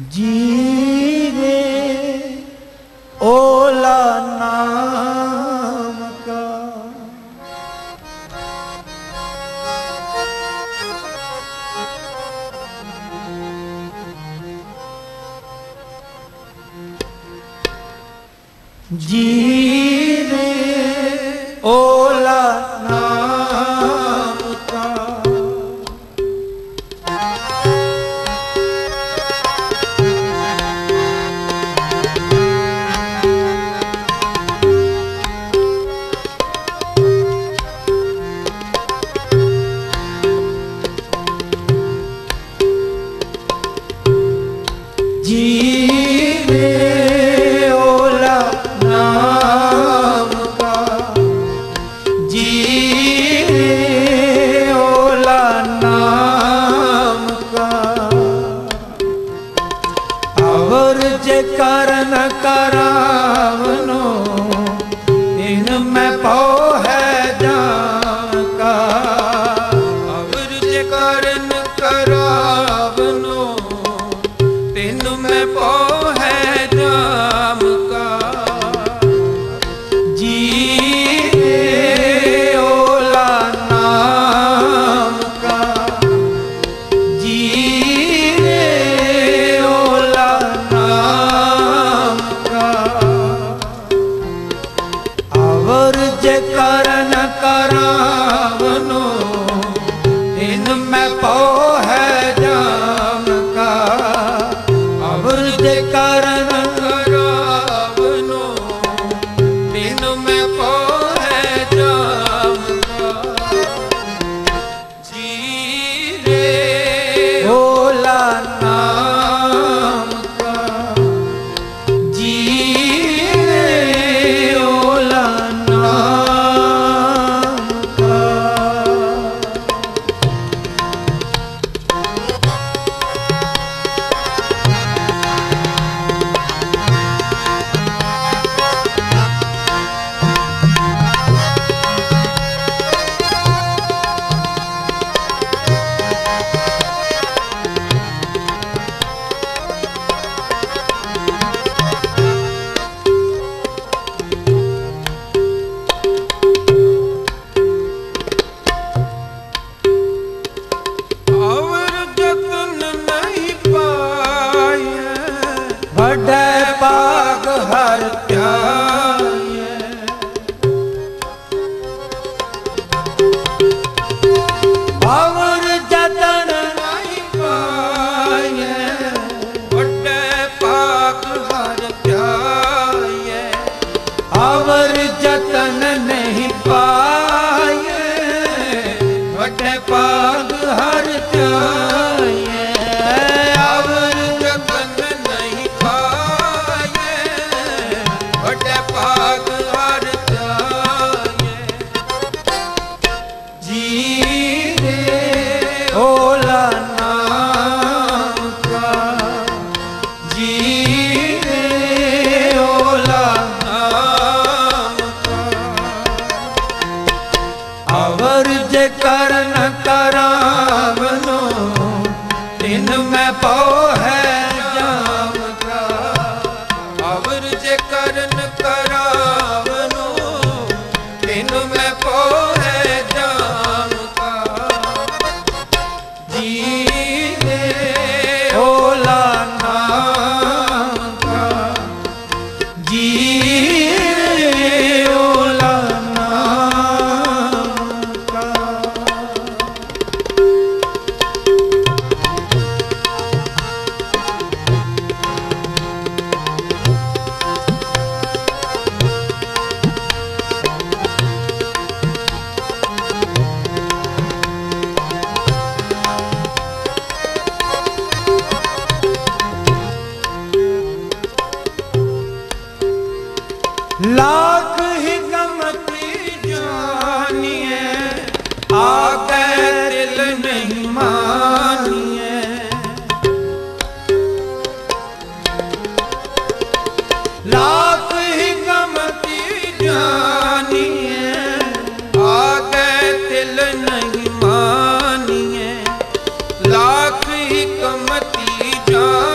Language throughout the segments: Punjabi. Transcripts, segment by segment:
जी E. Hare ਲਾਖ ਹਿਕਮਤੀ ਜਾਣੀਏ ਆ ਗਏ ਦਿਲ ਨਹੀਂ ਮਾਨੀਏ ਲਾਖ ਹਿਕਮਤੀ ਜਾਣੀਏ ਆ ਗਏ ਦਿਲ ਨਹੀਂ ਮਾਨੀਏ ਲਾਖ ਹਿਕਮਤੀ ਜਾਣੀਏ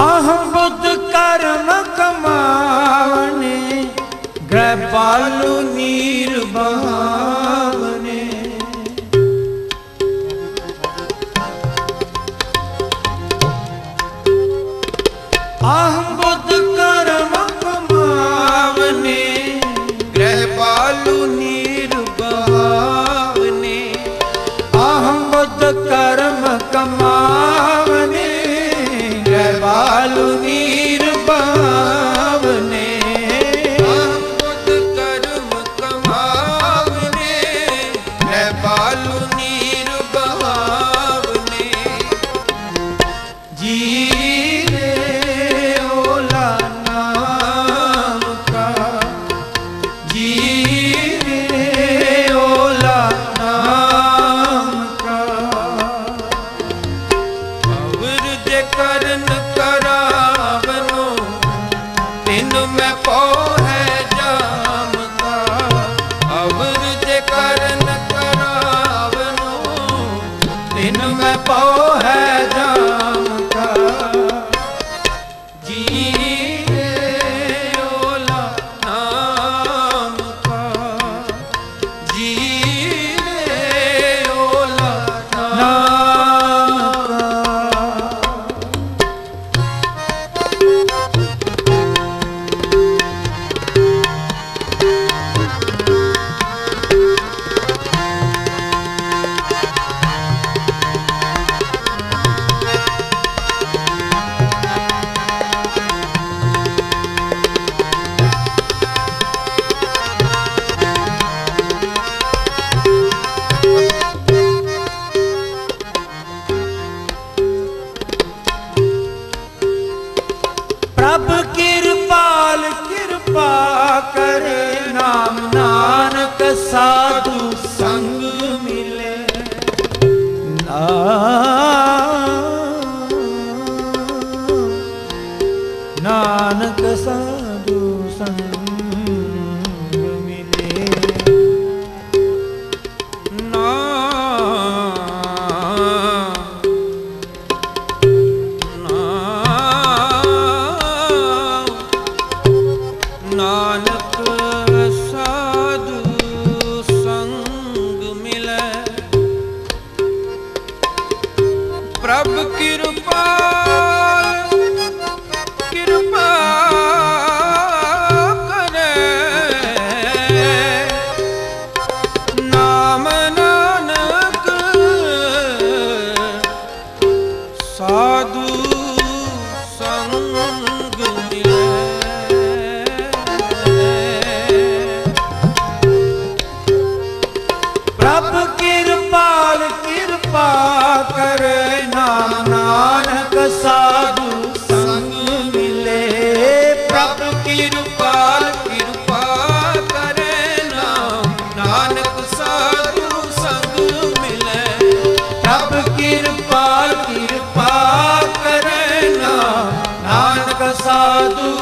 ਆਹ ਬੁੱਧ ਕਰਮ ਕਮਾਵਨੇ ਗ੍ਰਹਿ ਪਾਲੂ ਨੀਰ ਬਹਾਵਨੇ। ਆਹ ਬੁੱਧ ਕਰਮ ਕਮਾਵਨੇ ਗ੍ਰਹਿ ਪਾਲੂ ਨੀਰ ਬਹਾਵਨੇ। ਆਹ ਬੁੱਧ ਕਰਮ Hallelujah. ਸਾਧੂ ਸੰਗ ਮਿਲੇ। ਨਾਨਕ ਸਾਧੂ ਸੰਗ ਮਿਲੇ। ਪ੍ਰਭ ਕੀ ਸਭ ਕਿਰਪਾਲ ਕਿਰਪਾ ਕਰੇ ਨਾਨਕ ਸਾਧੂ ਸੰਗ ਮਿਲੇ। ਪ੍ਰਭ ਕਿਰਪਾਲ ਕਿਰਪਾ ਕਰੇ ਨਾਨਕ ਸਾਧੂ ਸੰਗ ਮਿਲੇ। ਪ੍ਰਭ ਕਿਰਪਾਲ ਕਿਰਪਾ ਕਰੇ ਨਾਨਕ ਸਾਧੂ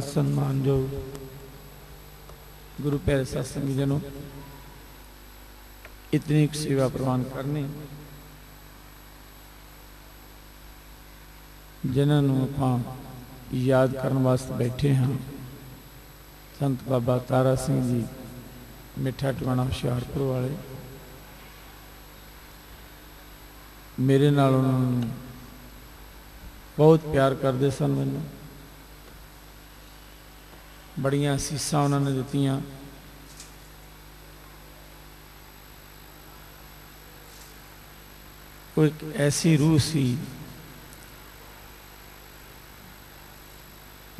ਸਨਮਾਨਯੋਗ ਗੁਰੂ ਪਿਆਰੇ ਸਤਸੰਗੀ ਜਨੋ ਇਤਨੀ ਕੁ ਸੇਵਾ ਪ੍ਰਵਾਨ ਕਰਨੀ ਜਿਨ੍ਹਾਂ ਨੂੰ ਆਪਾਂ ਯਾਦ ਕਰਨ ਵਾਸਤੇ ਬੈਠੇ ਹਾਂ ਸੰਤ ਬਾਬਾ ਤਾਰਾ ਸਿੰਘ ਜੀ ਮਿੱਠਾ ਟਵਾਣਾ ਹੁਸ਼ਿਆਰਪੁਰ ਵਾਲੇ ਮੇਰੇ ਨਾਲ ਉਹਨਾਂ ਨੂੰ ਬਹੁਤ ਪਿਆਰ ਕਰਦੇ ਸਨ ਮੈਨੂੰ ਬੜੀਆਂ ਅਸੀਸਾਂ ਉਹਨਾਂ ਨੇ ਦਿੱਤੀਆਂ। ਉਹ ਇੱਕ ਐਸੀ ਰੂਹ ਸੀ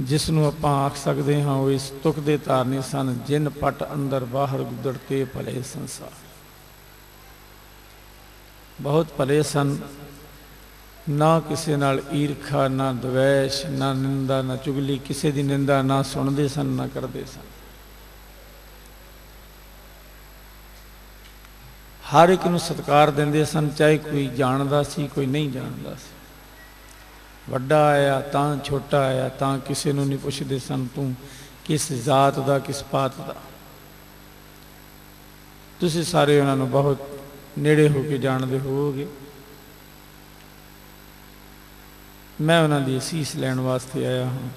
ਜਿਸ ਨੂੰ ਆਪਾਂ ਆਖ ਸਕਦੇ ਹਾਂ, ਉਹ ਇਸ ਤੁਕ ਦੇ ਤਾਰਨੇ ਸਨ, ਜਿਨ ਪਟ ਅੰਦਰ ਬਾਹਰ ਗੁਦੜਤੇ ਭਲੇ ਸੰਸਾਰ। ਬਹੁਤ ਭਲੇ ਸਨ। ਨਾ ਕਿਸੇ ਨਾਲ ਈਰਖਾ, ਨਾ ਦਵੇਸ਼, ਨਾ ਨਿੰਦਾ, ਨਾ ਚੁਗਲੀ, ਕਿਸੇ ਦੀ ਨਿੰਦਾ ਨਾ ਸੁਣਦੇ ਸਨ, ਨਾ ਕਰਦੇ ਸਨ। ਹਰ ਇੱਕ ਨੂੰ ਸਤਿਕਾਰ ਦਿੰਦੇ ਸਨ, ਚਾਹੇ ਕੋਈ ਜਾਣਦਾ ਸੀ, ਕੋਈ ਨਹੀਂ ਜਾਣਦਾ ਸੀ। ਵੱਡਾ ਆਇਆ, ਤਾਂ ਛੋਟਾ ਆਇਆ, ਤਾਂ ਕਿਸੇ ਨੂੰ ਨਹੀਂ ਪੁੱਛਦੇ ਸਨ, ਤੂੰ ਕਿਸ ਜ਼ਾਤ ਦਾ, ਕਿਸ ਪਾਤ ਦਾ? ਤੁਸੀਂ ਸਾਰੇ ਉਹਨਾਂ ਨੂੰ ਬਹੁਤ ਨੇੜੇ ਹੋ ਕੇ ਜਾਣਦੇ ਹੋਵੋਗੇ। ਮੈਂ ਉਹਨਾਂ ਦੀ ਅਸੀਸ ਲੈਣ ਵਾਸਤੇ ਆਇਆ ਹਾਂ।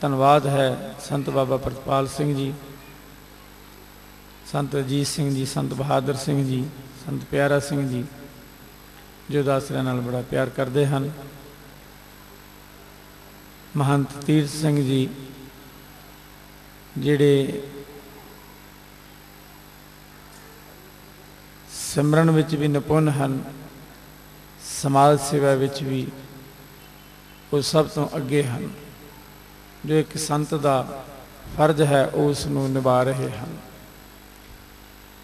ਧੰਨਵਾਦ ਹੈ ਸੰਤ ਬਾਬਾ ਪ੍ਰਤਪਾਲ ਸਿੰਘ ਜੀ, ਸੰਤ ਅਜੀਤ ਸਿੰਘ ਜੀ, ਸੰਤ ਬਹਾਦਰ ਸਿੰਘ ਜੀ, ਸੰਤ ਪਿਆਰਾ ਸਿੰਘ ਜੀ, ਜੋ ਦਾਸਰਿਆਂ ਨਾਲ ਬੜਾ ਪਿਆਰ ਕਰਦੇ ਹਨ। ਮਹੰਤ ਤੀਰਥ ਸਿੰਘ ਜੀ, ਜਿਹੜੇ ਸਿਮਰਨ ਵਿੱਚ ਵੀ ਨਿਪੁੰਨ ਹਨ, ਸਮਾਜ ਸੇਵਾ ਵਿੱਚ ਵੀ ਉਹ ਸਭ ਤੋਂ ਅੱਗੇ ਹਨ। ਜੋ ਇੱਕ ਸੰਤ ਦਾ ਫਰਜ਼ ਹੈ, ਉਹ ਉਸ ਨੂੰ ਨਿਭਾ ਰਹੇ ਹਨ।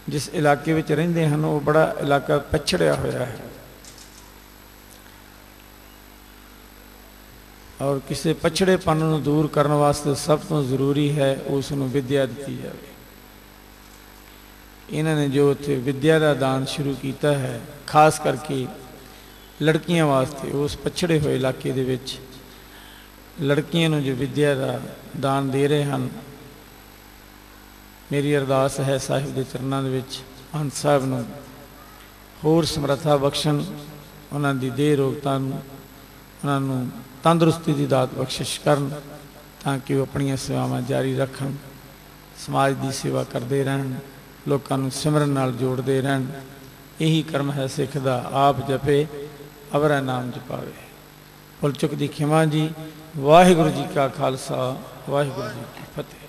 ਜਿਸ ਇਲਾਕੇ ਵਿੱਚ ਰਹਿੰਦੇ ਹਨ, ਉਹ ਬੜਾ ਇਲਾਕਾ ਪਛੜਿਆ ਹੋਇਆ ਹੈ। ਔਰ ਕਿਸੇ ਪਛੜੇਪਨ ਨੂੰ ਦੂਰ ਕਰਨ ਵਾਸਤੇ ਸਭ ਤੋਂ ਜ਼ਰੂਰੀ ਹੈ, ਉਸ ਨੂੰ ਵਿਦਿਆ ਦਿੱਤੀ ਜਾਵੇ। ਇਹਨਾਂ ਨੇ ਜੋ ਉੱਥੇ ਵਿਦਿਆ ਦਾ ਦਾਨ ਸ਼ੁਰੂ ਕੀਤਾ ਹੈ, ਖਾਸ ਕਰਕੇ ਲੜਕੀਆਂ ਵਾਸਤੇ, ਉਸ ਪਛੜੇ ਹੋਏ ਇਲਾਕੇ ਦੇ ਵਿੱਚ ਲੜਕੀਆਂ ਨੂੰ ਜੋ ਵਿਦਿਆ ਦਾ ਦਾਨ ਦੇ ਰਹੇ ਹਨ, ਮੇਰੀ ਅਰਦਾਸ ਹੈ ਸਾਹਿਬ ਦੇ ਚਰਨਾਂ ਦੇ ਵਿੱਚ ਹੰਸ ਸਾਹਿਬ ਨੂੰ ਹੋਰ ਸਮਰੱਥਾ ਬਖਸ਼ਣ, ਉਹਨਾਂ ਦੀ ਦੇਹ ਰੋਗਤਾ ਨੂੰ, ਉਹਨਾਂ ਨੂੰ ਤੰਦਰੁਸਤੀ ਦੀ ਦਾਤ ਬਖਸ਼ਿਸ਼ ਕਰਨ, ਤਾਂ ਕਿ ਉਹ ਆਪਣੀਆਂ ਸੇਵਾਵਾਂ ਜਾਰੀ ਰੱਖਣ, ਸਮਾਜ ਦੀ ਸੇਵਾ ਕਰਦੇ ਰਹਿਣ, ਲੋਕਾਂ ਨੂੰ ਸਿਮਰਨ ਨਾਲ ਜੋੜਦੇ ਰਹਿਣ। ਇਹੀ ਕਰਮ ਹੈ ਸਿੱਖ ਦਾ, ਆਪ ਜਪੇ ਅਵਰਾ ਨਾਮ ਜਪਾਵੇ। ਭੁੱਲ ਚੁੱਕ ਦੀ ਖਿਮਾ ਜੀ, ਵਾਹਿਗੁਰੂ ਜੀ ਕਾ ਖਾਲਸਾ, ਵਾਹਿਗੁਰੂ ਜੀ ਕੀ ਫਤਿਹ।